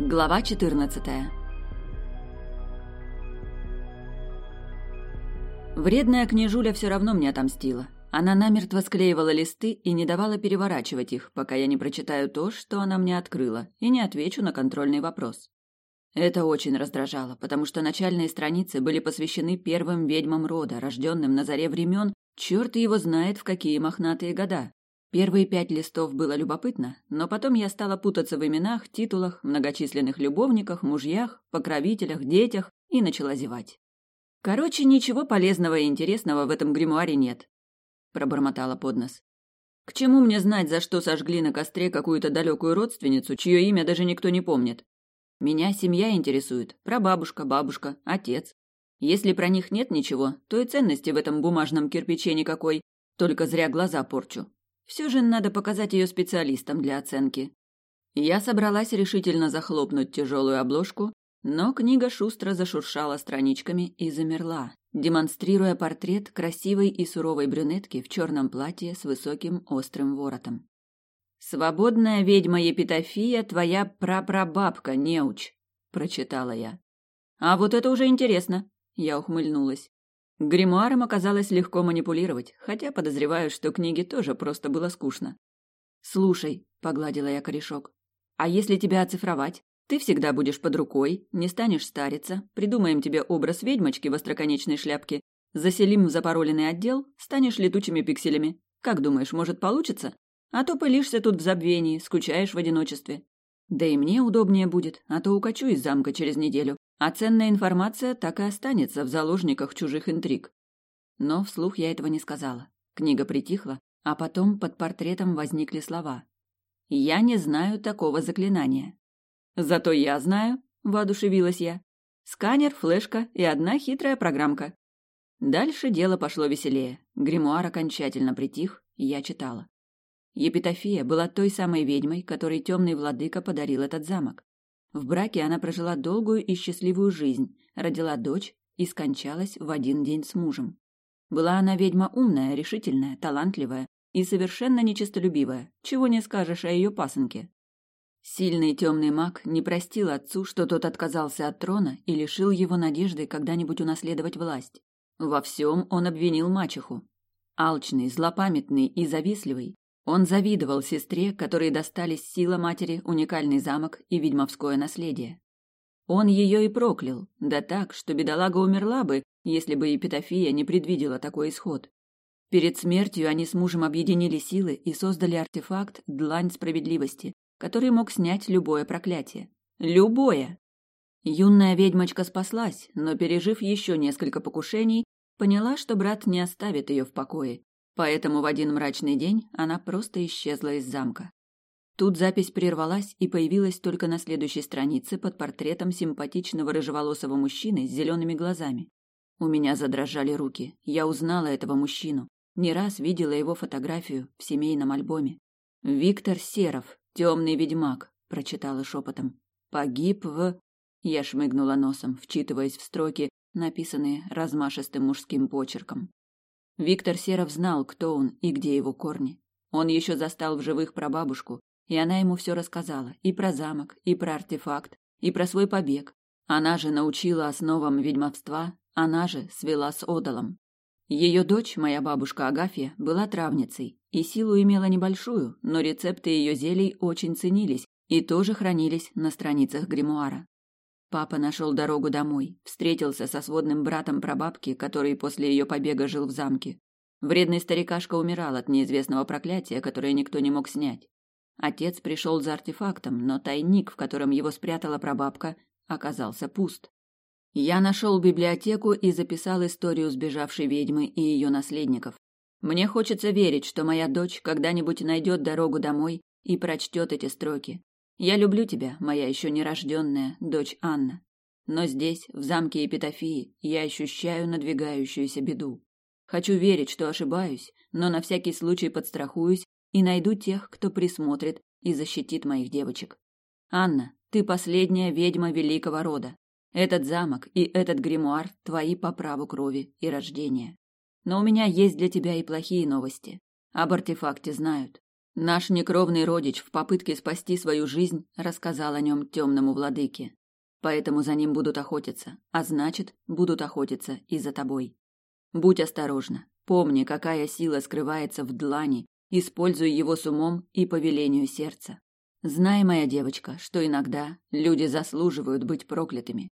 Глава 14. Вредная княжуля все равно мне отомстила. Она намертво склеивала листы и не давала переворачивать их, пока я не прочитаю то, что она мне открыла, и не отвечу на контрольный вопрос. Это очень раздражало, потому что начальные страницы были посвящены первым ведьмам рода, рожденным на заре времен, черт его знает в какие мохнатые года. Первые пять листов было любопытно, но потом я стала путаться в именах, титулах, многочисленных любовниках, мужьях, покровителях, детях и начала зевать. Короче, ничего полезного и интересного в этом гримуаре нет, пробормотала под нос. К чему мне знать, за что сожгли на костре какую-то далекую родственницу, чье имя даже никто не помнит? Меня семья интересует, прабабушка, бабушка, отец. Если про них нет ничего, то и ценности в этом бумажном кирпиче никакой, только зря глаза порчу. Все же надо показать ее специалистам для оценки. Я собралась решительно захлопнуть тяжелую обложку, но книга шустро зашуршала страничками и замерла, демонстрируя портрет красивой и суровой брюнетки в черном платье с высоким острым воротом. «Свободная ведьма Епитофия, твоя прапрабабка, неуч», — прочитала я. «А вот это уже интересно», — я ухмыльнулась. Гримуаром оказалось легко манипулировать, хотя подозреваю, что книге тоже просто было скучно. «Слушай», — погладила я корешок, — «а если тебя оцифровать? Ты всегда будешь под рукой, не станешь стариться, придумаем тебе образ ведьмочки в остроконечной шляпке, заселим в запароленный отдел, станешь летучими пикселями. Как думаешь, может получится? А то пылишься тут в забвении, скучаешь в одиночестве. Да и мне удобнее будет, а то укачу из замка через неделю, а ценная информация так и останется в заложниках чужих интриг. Но вслух я этого не сказала. Книга притихла, а потом под портретом возникли слова. «Я не знаю такого заклинания». «Зато я знаю», — воодушевилась я. «Сканер, флешка и одна хитрая программка». Дальше дело пошло веселее. Гримуар окончательно притих, и я читала. Епитофия была той самой ведьмой, которой темный владыка подарил этот замок. В браке она прожила долгую и счастливую жизнь, родила дочь и скончалась в один день с мужем. Была она ведьма умная, решительная, талантливая и совершенно нечистолюбивая, чего не скажешь о ее пасынке. Сильный темный маг не простил отцу, что тот отказался от трона и лишил его надежды когда-нибудь унаследовать власть. Во всем он обвинил мачеху. Алчный, злопамятный и завистливый, он завидовал сестре, которой достались сила матери, уникальный замок и ведьмовское наследие. Он ее и проклял, да так, что бедолага умерла бы, если бы Епитофия не предвидела такой исход. Перед смертью они с мужем объединили силы и создали артефакт «Длань справедливости», который мог снять любое проклятие. Любое! Юная ведьмочка спаслась, но, пережив еще несколько покушений, поняла, что брат не оставит ее в покое Поэтому в один мрачный день она просто исчезла из замка. Тут запись прервалась и появилась только на следующей странице под портретом симпатичного рыжеволосого мужчины с зелеными глазами. У меня задрожали руки. Я узнала этого мужчину. Не раз видела его фотографию в семейном альбоме. «Виктор Серов, темный ведьмак», — прочитала шепотом. «Погиб в...» Я шмыгнула носом, вчитываясь в строки, написанные размашистым мужским почерком. Виктор Серов знал, кто он и где его корни. Он еще застал в живых прабабушку, и она ему все рассказала, и про замок, и про артефакт, и про свой побег. Она же научила основам ведьмовства, она же свела с Одалом. Ее дочь, моя бабушка Агафья, была травницей, и силу имела небольшую, но рецепты ее зелий очень ценились и тоже хранились на страницах гримуара. Папа нашел дорогу домой, встретился со сводным братом прабабки, который после ее побега жил в замке. Вредный старикашка умирал от неизвестного проклятия, которое никто не мог снять. Отец пришел за артефактом, но тайник, в котором его спрятала прабабка, оказался пуст. Я нашел библиотеку и записал историю сбежавшей ведьмы и ее наследников. Мне хочется верить, что моя дочь когда-нибудь найдет дорогу домой и прочтет эти строки. Я люблю тебя, моя еще нерожденная дочь Анна. Но здесь, в замке Епитофии, я ощущаю надвигающуюся беду. Хочу верить, что ошибаюсь, но на всякий случай подстрахуюсь и найду тех, кто присмотрит и защитит моих девочек. Анна, ты последняя ведьма великого рода. Этот замок и этот гримуар твои по праву крови и рождения. Но у меня есть для тебя и плохие новости. Об артефакте знают. Наш некровный родич в попытке спасти свою жизнь рассказал о нем темному владыке. Поэтому за ним будут охотиться, а значит, будут охотиться и за тобой. Будь осторожна, помни, какая сила скрывается в длани, используй его с умом и по велению сердца. Знай, моя девочка, что иногда люди заслуживают быть проклятыми.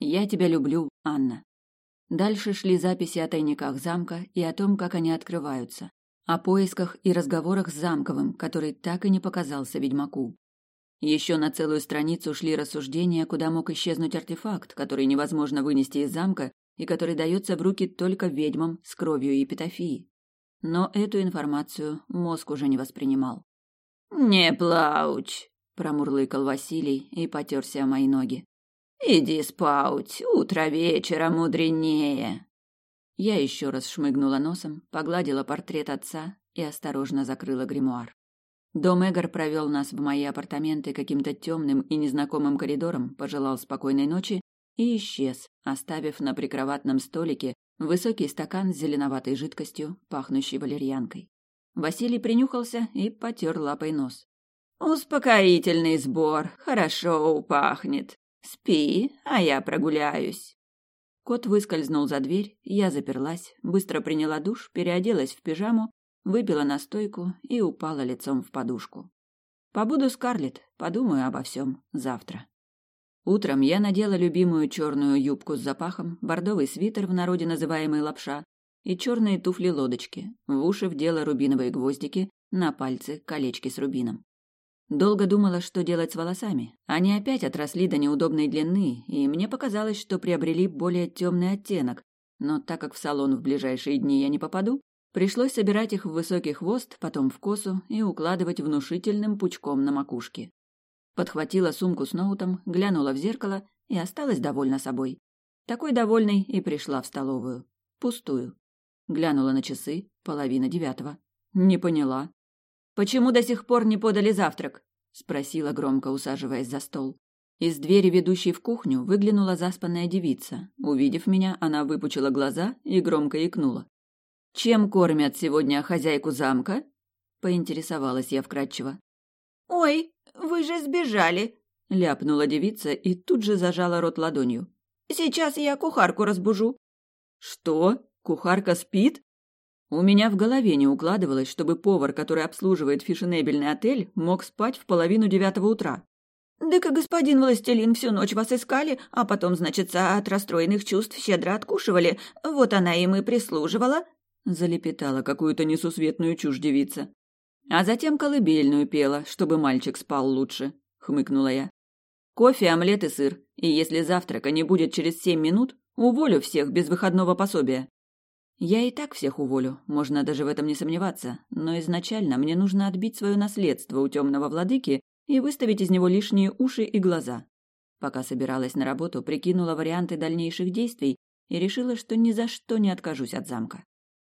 Я тебя люблю, Анна. Дальше шли записи о тайниках замка и о том, как они открываются, о поисках и разговорах с замковым, который так и не показался ведьмаку. Еще на целую страницу шли рассуждения, куда мог исчезнуть артефакт, который невозможно вынести из замка и который дается в руки только ведьмам с кровью епитофии. Но эту информацию мозг уже не воспринимал. «Не плачь», — промурлыкал Василий и потерся о мои ноги. «Иди спать, утро вечера мудренее». Я еще раз шмыгнула носом, погладила портрет отца и осторожно закрыла гримуар. Дом Эгор провел нас в мои апартаменты каким-то темным и незнакомым коридором, пожелал спокойной ночи и исчез, оставив на прикроватном столике высокий стакан с зеленоватой жидкостью, пахнущей валерьянкой. Василий принюхался и потер лапой нос. «Успокоительный сбор, хорошо пахнет. Спи, а я прогуляюсь». Кот выскользнул за дверь, я заперлась, быстро приняла душ, переоделась в пижаму, выпила настойку и упала лицом в подушку. Побуду Скарлетт, подумаю обо всем завтра. Утром я надела любимую черную юбку с запахом, бордовый свитер в народе называемый лапша, и черные туфли-лодочки, в уши вдела рубиновые гвоздики, на пальцы колечки с рубином. Долго думала, что делать с волосами. Они опять отросли до неудобной длины, и мне показалось, что приобрели более темный оттенок. Но так как в салон в ближайшие дни я не попаду, пришлось собирать их в высокий хвост, потом в косу и укладывать внушительным пучком на макушке. Подхватила сумку с ноутом, глянула в зеркало и осталась довольна собой. Такой довольной и пришла в столовую. Пустую. Глянула на часы, половина девятого. Не поняла. «Почему до сих пор не подали завтрак?» спросила громко, усаживаясь за стол. Из двери, ведущей в кухню, выглянула заспанная девица. Увидев меня, она выпучила глаза и громко икнула. «Чем кормят сегодня хозяйку замка?» — поинтересовалась я вкратчиво. «Ой, вы же сбежали!» — ляпнула девица и тут же зажала рот ладонью. «Сейчас я кухарку разбужу». «Что?» Кухарка спит? У меня в голове не укладывалось, чтобы повар, который обслуживает фешенебельный отель, мог спать в половину девятого утра. «Да-ка, господин властелин, всю ночь вас искали, а потом, значит, от расстроенных чувств щедро откушивали. Вот она им и прислуживала», — залепетала какую-то несусветную чушь девица. «А затем колыбельную пела, чтобы мальчик спал лучше», — хмыкнула я. «Кофе, омлет и сыр, и если завтрака не будет через семь минут, уволю всех без выходного пособия». Я и так всех уволю, можно даже в этом не сомневаться, но изначально мне нужно отбить свое наследство у темного владыки и выставить из него лишние уши и глаза. Пока собиралась на работу, прикинула варианты дальнейших действий и решила, что ни за что не откажусь от замка.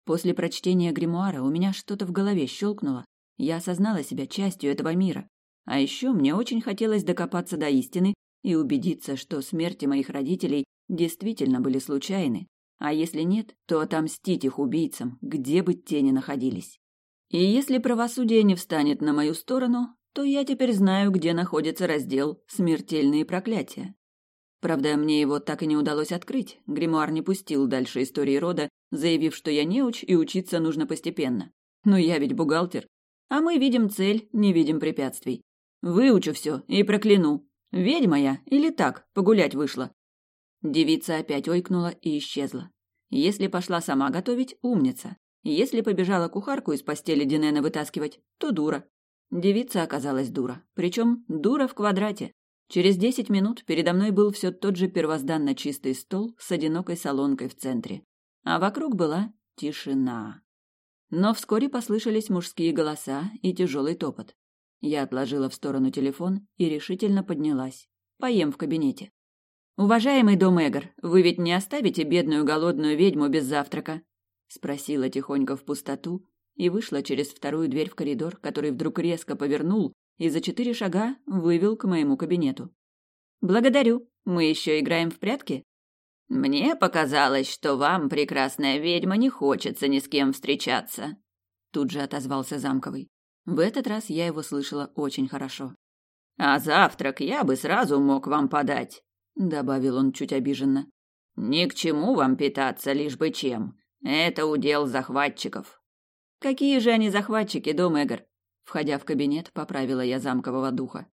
После прочтения гримуара у меня что-то в голове щелкнуло, я осознала себя частью этого мира. А еще мне очень хотелось докопаться до истины и убедиться, что смерти моих родителей действительно были случайны, а если нет, то отомстить их убийцам, где бы те ни находились. И если правосудие не встанет на мою сторону, то я теперь знаю, где находится раздел «Смертельные проклятия». Правда, мне его так и не удалось открыть. Гримуар не пустил дальше истории рода, заявив, что я неуч и учиться нужно постепенно. Но я ведь бухгалтер. А мы видим цель, не видим препятствий. Выучу все и прокляну. Ведьма я или так, погулять вышла. Девица опять ойкнула и исчезла. Если пошла сама готовить, умница. Если побежала кухарку из постели Динена вытаскивать, то дура. Девица оказалась дура. Причем дура в квадрате. Через десять минут передо мной был все тот же первозданно чистый стол с одинокой солонкой в центре. А вокруг была тишина. Но вскоре послышались мужские голоса и тяжелый топот. Я отложила в сторону телефон и решительно поднялась. Поем в кабинете. «Уважаемый дом Эгор, вы ведь не оставите бедную голодную ведьму без завтрака?» Спросила тихонько в пустоту и вышла через вторую дверь в коридор, который вдруг резко повернул и за четыре шага вывел к моему кабинету. «Благодарю. Мы еще играем в прятки?» «Мне показалось, что вам, прекрасная ведьма, не хочется ни с кем встречаться», тут же отозвался замковый. В этот раз я его слышала очень хорошо. «А завтрак я бы сразу мог вам подать», — добавил он чуть обиженно. «Ни к чему вам питаться, лишь бы чем. Это удел захватчиков». «Какие же они захватчики, дом Эгор?» Входя в кабинет, поправила я замкового духа.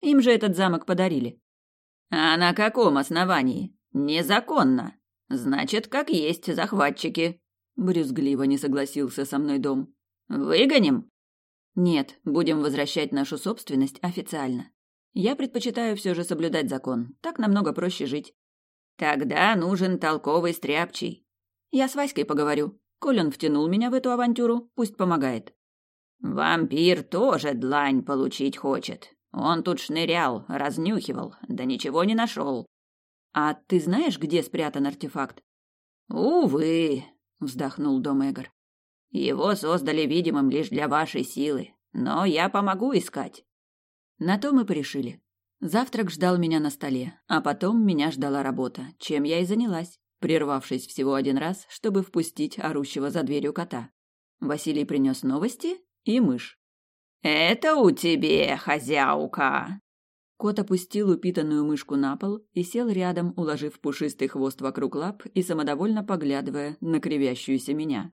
«Им же этот замок подарили». «А на каком основании? Незаконно. Значит, как есть захватчики». Брюзгливо не согласился со мной дом. «Выгоним?» «Нет, будем возвращать нашу собственность официально. Я предпочитаю все же соблюдать закон. Так намного проще жить». «Тогда нужен толковый стряпчий». «Я с Васькой поговорю. Коль втянул меня в эту авантюру, пусть помогает». «Вампир тоже длань получить хочет. Он тут шнырял, разнюхивал, да ничего не нашел». «А ты знаешь, где спрятан артефакт?» «Увы», — вздохнул Домегар. «Его создали видимым лишь для вашей силы, но я помогу искать». На то мы порешили. Завтрак ждал меня на столе, а потом меня ждала работа, чем я и занялась, прервавшись всего один раз, чтобы впустить орущего за дверью кота. Василий принес новости и мышь. «Это у тебе, хозяука!» Кот опустил упитанную мышку на пол и сел рядом, уложив пушистый хвост вокруг лап и самодовольно поглядывая на кривящуюся меня.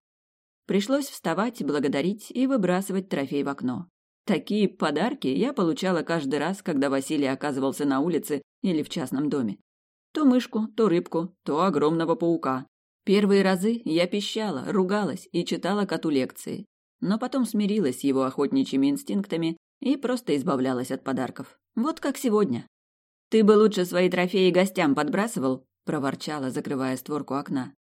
Пришлось вставать, благодарить и выбрасывать трофей в окно. Такие подарки я получала каждый раз, когда Василий оказывался на улице или в частном доме. То мышку, то рыбку, то огромного паука. Первые разы я пищала, ругалась и читала коту лекции, но потом смирилась с его охотничьими инстинктами и просто избавлялась от подарков. Вот как сегодня. «Ты бы лучше свои трофеи гостям подбрасывал», — проворчала, закрывая створку окна.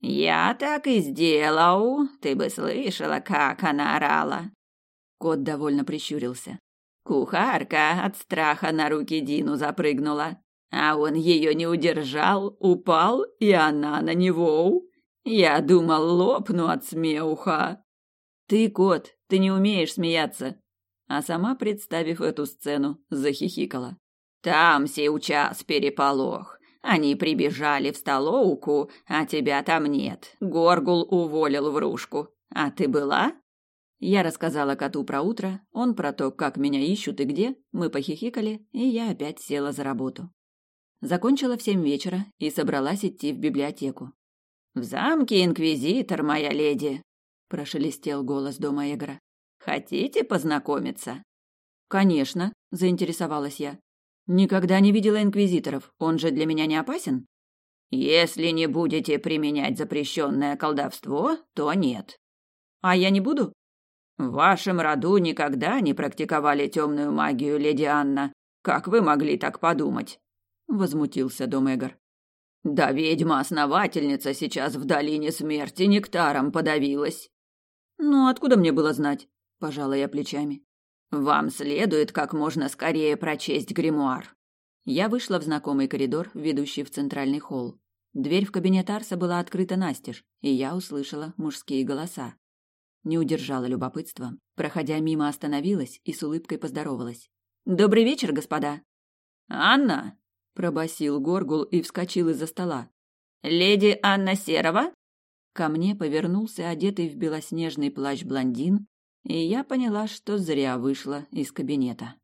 «Я так и сделал. Ты бы слышала, как она орала». Кот довольно прищурился. Кухарка от страха на руки Дину запрыгнула, а он ее не удержал, упал, и она на него. Я думал, лопну от смеуха. Ты, кот, ты не умеешь смеяться, а сама, представив эту сцену, захихикала. «Там сейчас переполох. Они прибежали в столовку, а тебя там нет. Горгул уволил врушку. А ты была?» Я рассказала коту про утро, он про то, как меня ищут и где, мы похихикали, и я опять села за работу. Закончила в семь вечера и собралась идти в библиотеку. «В замке инквизитор, моя леди!» – прошелестел голос дома Эгора. Хотите познакомиться? Конечно, заинтересовалась я. Никогда не видела инквизиторов. Он же для меня не опасен? Если не будете применять запрещенное колдовство, то нет. А я не буду? В вашем роду никогда не практиковали темную магию, леди Анна. Как вы могли так подумать? Возмутился Домегар. Да ведьма-основательница сейчас в долине смерти нектаром подавилась. Ну, откуда мне было знать? пожала я плечами. Вам следует как можно скорее прочесть гримуар. Я вышла в знакомый коридор, ведущий в центральный холл. Дверь в кабинет Арса была открыта настежь, и я услышала мужские голоса. Не удержала любопытства. Проходя мимо, остановилась и с улыбкой поздоровалась. «Добрый вечер, господа!» «Анна!» – пробасил Горгул и вскочил из-за стола. «Леди Анна Серова?» Ко мне повернулся одетый в белоснежный плащ блондин и я поняла, что зря вышла из кабинета.